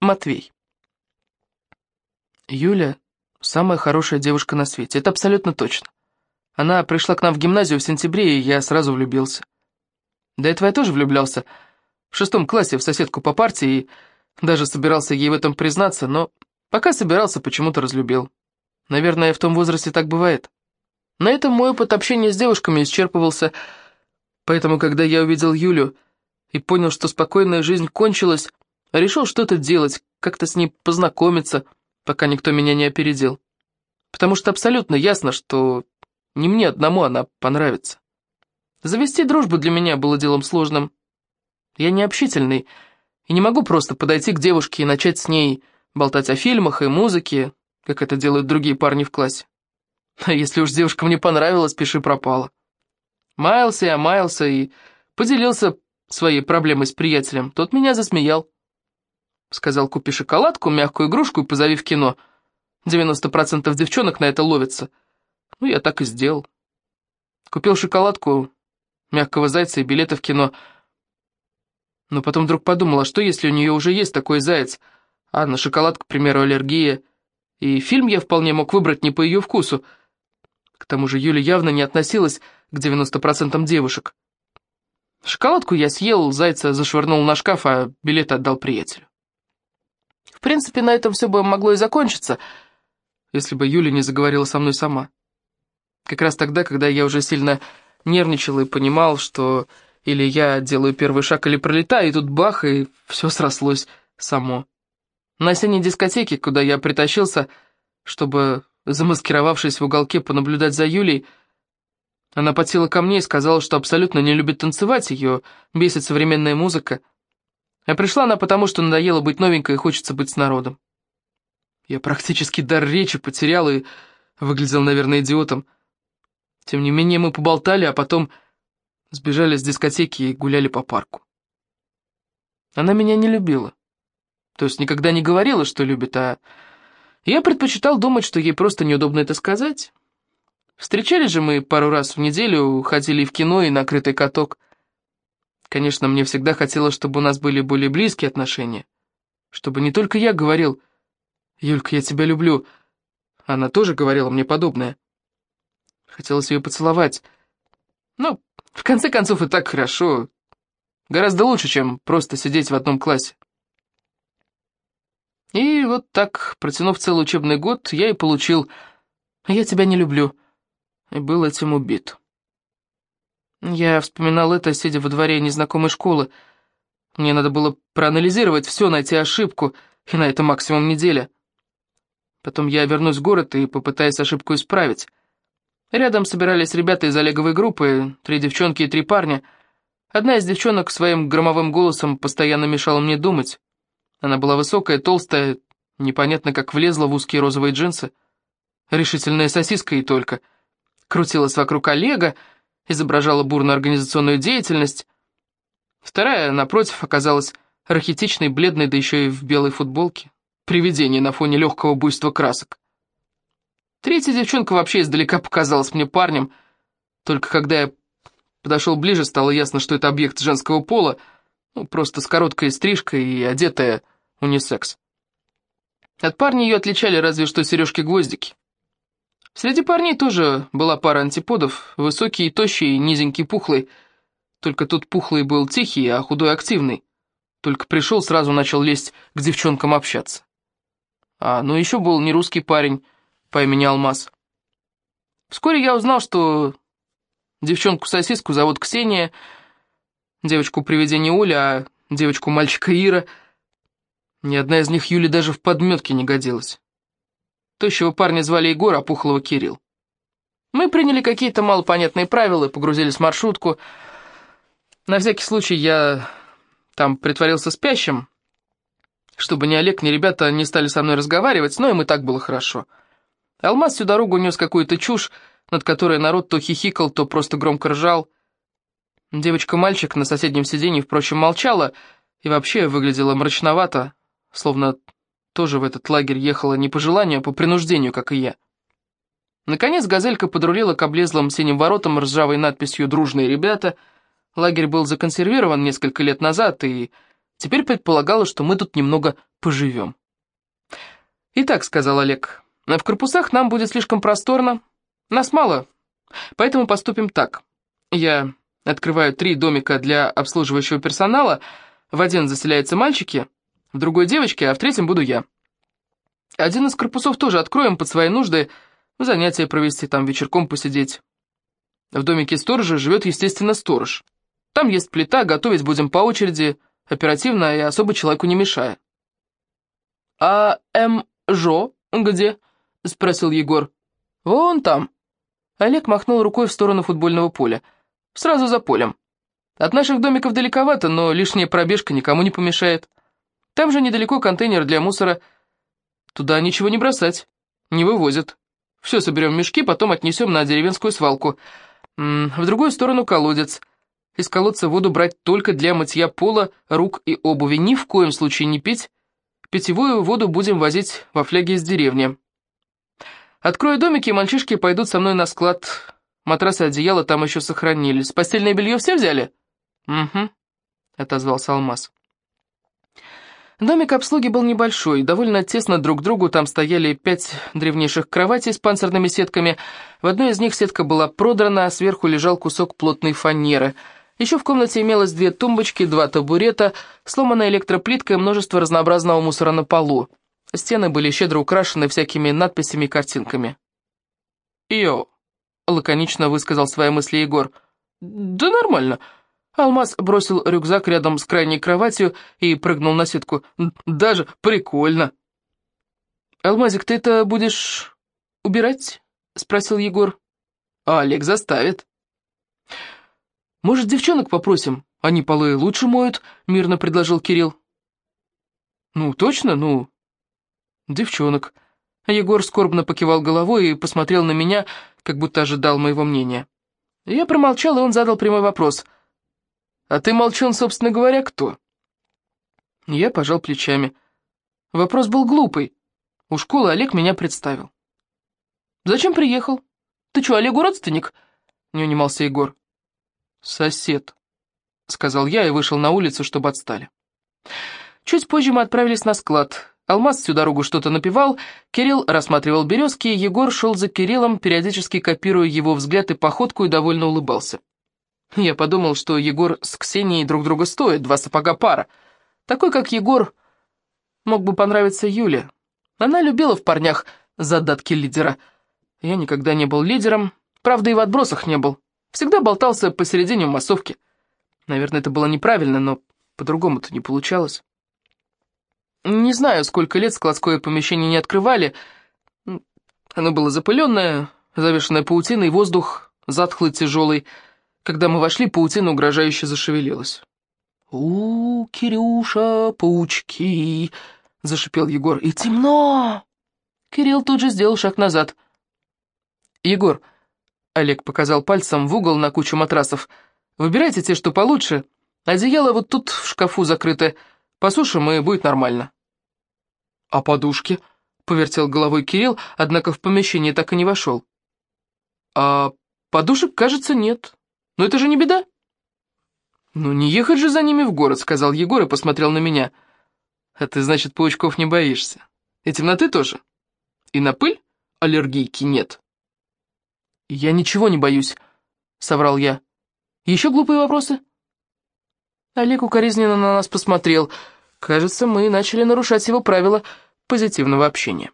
Матвей. Юля – самая хорошая девушка на свете, это абсолютно точно. Она пришла к нам в гимназию в сентябре, и я сразу влюбился. До этого я тоже влюблялся. В шестом классе в соседку по партии, и даже собирался ей в этом признаться, но пока собирался, почему-то разлюбил. Наверное, в том возрасте так бывает. На этом мой опыт общения с девушками исчерпывался, поэтому, когда я увидел Юлю и понял, что спокойная жизнь кончилась, решил что-то делать, как-то с ней познакомиться, пока никто меня не опередил. Потому что абсолютно ясно, что не мне одному она понравится. Завести дружбу для меня было делом сложным. Я не общительный и не могу просто подойти к девушке и начать с ней болтать о фильмах и музыке, как это делают другие парни в классе. А если уж девушка мне понравилась, пиши пропала. Маялся я, маялся и поделился своей проблемой с приятелем. Тот меня засмеял. Сказал, купи шоколадку, мягкую игрушку и позови в кино. 90% девчонок на это ловятся. Ну, я так и сделал. Купил шоколадку, мягкого зайца и билеты в кино. Но потом вдруг подумал, а что, если у нее уже есть такой заяц, а на шоколад, к примеру, аллергия, и фильм я вполне мог выбрать не по ее вкусу. К тому же Юля явно не относилась к 90% девушек. Шоколадку я съел, зайца зашвырнул на шкаф, а билет отдал приятелю. В принципе, на этом все бы могло и закончиться, если бы Юля не заговорила со мной сама. Как раз тогда, когда я уже сильно нервничал и понимал, что или я делаю первый шаг, или пролетаю, и тут бах, и все срослось само. На осенней дискотеке, куда я притащился, чтобы, замаскировавшись в уголке, понаблюдать за Юлей, она подсела ко мне и сказала, что абсолютно не любит танцевать, ее бесит современная музыка. А пришла она потому, что надоело быть новенькой и хочется быть с народом. Я практически дар речи потерял и выглядел, наверное, идиотом. Тем не менее, мы поболтали, а потом сбежали с дискотеки и гуляли по парку. Она меня не любила. То есть никогда не говорила, что любит, а я предпочитал думать, что ей просто неудобно это сказать. Встречались же мы пару раз в неделю, ходили в кино и на крытый каток. Конечно, мне всегда хотелось, чтобы у нас были более близкие отношения. Чтобы не только я говорил «Юлька, я тебя люблю», она тоже говорила мне подобное. Хотелось ее поцеловать. Но, в конце концов, и так хорошо. Гораздо лучше, чем просто сидеть в одном классе. И вот так, протянув целый учебный год, я и получил «Я тебя не люблю», и был этим убит. Я вспоминал это, сидя во дворе незнакомой школы. Мне надо было проанализировать все, найти ошибку, и на это максимум неделя. Потом я вернусь в город и попытаюсь ошибку исправить. Рядом собирались ребята из Олеговой группы, три девчонки и три парня. Одна из девчонок своим громовым голосом постоянно мешала мне думать. Она была высокая, толстая, непонятно как влезла в узкие розовые джинсы. Решительная сосиска и только. Крутилась вокруг Олега, изображала бурную организационную деятельность. Вторая, напротив, оказалась рахитичной, бледной, да еще и в белой футболке. Привидение на фоне легкого буйства красок. Третья девчонка вообще издалека показалась мне парнем, только когда я подошел ближе, стало ясно, что это объект женского пола — ну, просто с короткой стрижкой и одетая унисекс. От парней ее отличали разве что сережки-гвоздики. Среди парней тоже была пара антиподов, высокий тощий, низенький пухлый. Только тут пухлый был тихий, а худой активный. Только пришел, сразу начал лезть к девчонкам общаться. А, ну еще был нерусский парень по имени Алмаз. Вскоре я узнал, что девчонку-сосиску зовут Ксения, девочку-привидение Оля, а девочку-мальчика Ира. Ни одна из них Юле даже в подметке не годилась. Тощего парня звали Егор, а пухлого Кирилл. Мы приняли какие-то малопонятные правила погрузились в маршрутку. На всякий случай я там притворился спящим, чтобы ни Олег, ни ребята не стали со мной разговаривать, но им и так было хорошо. Алмаз всю дорогу нес какую-то чушь, над которой народ то хихикал, то просто громко ржал. Девочка-мальчик на соседнем сиденье, впрочем, молчала и вообще выглядела мрачновато, словно тоже в этот лагерь ехала не по желанию, а по принуждению, как и я. Наконец газелька подрулила к облезлым синим воротам ржавой надписью «Дружные ребята». Лагерь был законсервирован несколько лет назад, и Теперь предполагала, что мы тут немного поживем. «Итак», — сказал Олег, — «в корпусах нам будет слишком просторно. Нас мало, поэтому поступим так. Я открываю три домика для обслуживающего персонала, в один заселяются мальчики, в другой девочки, а в третьем буду я. Один из корпусов тоже откроем под свои нужды, занятия провести, там вечерком посидеть. В домике сторожа живет, естественно, сторож. Там есть плита, готовить будем по очереди, оперативно и особо человеку не мешая. «А М. Жо где?» — спросил Егор. «Вон там». Олег махнул рукой в сторону футбольного поля. «Сразу за полем. От наших домиков далековато, но лишняя пробежка никому не помешает. Там же недалеко контейнер для мусора. Туда ничего не бросать, не вывозят. Все соберем в мешки, потом отнесем на деревенскую свалку. В другую сторону колодец. Из колодца воду брать только для мытья пола, рук и обуви. Ни в коем случае не пить. Питьевую воду будем возить во фляге из деревни. Открою домики, и мальчишки пойдут со мной на склад. Матрасы и одеяло там еще сохранились. Постельное белье все взяли? Угу, отозвался Алмаз. Домик обслуги был небольшой, довольно тесно друг к другу, там стояли пять древнейших кроватей с панцирными сетками. В одной из них сетка была продрана, а сверху лежал кусок плотной фанеры. Еще в комнате имелось две тумбочки, два табурета, сломанная электроплитка и множество разнообразного мусора на полу. Стены были щедро украшены всякими надписями и картинками. «Йо», — лаконично высказал свои мысли Егор. «Да нормально», — Алмаз бросил рюкзак рядом с крайней кроватью и прыгнул на сетку. «Даже прикольно!» «Алмазик, ты это будешь убирать?» — спросил Егор. «А Олег заставит». «Может, девчонок попросим? Они полы лучше моют», — мирно предложил Кирилл. «Ну, точно? Ну, девчонок». Егор скорбно покивал головой и посмотрел на меня, как будто ожидал моего мнения. Я промолчал, и он задал прямой вопрос — «А ты, молчун, собственно говоря, кто?» Я пожал плечами. Вопрос был глупый. У школы Олег меня представил. «Зачем приехал? Ты что, Олегу родственник?» Не унимался Егор. «Сосед», — сказал я и вышел на улицу, чтобы отстали. Чуть позже мы отправились на склад. Алмаз всю дорогу что-то напевал, Кирилл рассматривал березки, Егор шел за Кириллом, периодически копируя его взгляд и походку, и довольно улыбался. Я подумал, что Егор с Ксенией друг друга стоят, два сапога пара. Такой, как Егор, мог бы понравиться Юле. Она любила в парнях задатки лидера. Я никогда не был лидером, правда и в отбросах не был. Всегда болтался посередине в массовке. Наверное, это было неправильно, но по-другому-то не получалось. Не знаю, сколько лет складское помещение не открывали. Оно было запыленное, завешенное паутиной, воздух затхлый, тяжелый. Когда мы вошли, паутина угрожающе зашевелилась. «У, Кирюша, паучки!» — зашипел Егор. «И темно!» Кирилл тут же сделал шаг назад. «Егор», — Олег показал пальцем в угол на кучу матрасов, «выбирайте те, что получше. Одеяло вот тут в шкафу закрыто. Посушим, и будет нормально». «А подушки?» — повертел головой Кирилл, однако в помещение так и не вошел. «А подушек, кажется, нет», но это же не беда. «Ну, не ехать же за ними в город», — сказал Егор и посмотрел на меня. «А ты, значит, паучков не боишься? И темноты тоже? И на пыль аллергийки нет?» «Я ничего не боюсь», — соврал я. «Еще глупые вопросы?» Олег укоризненно на нас посмотрел. Кажется, мы начали нарушать его правила позитивного общения.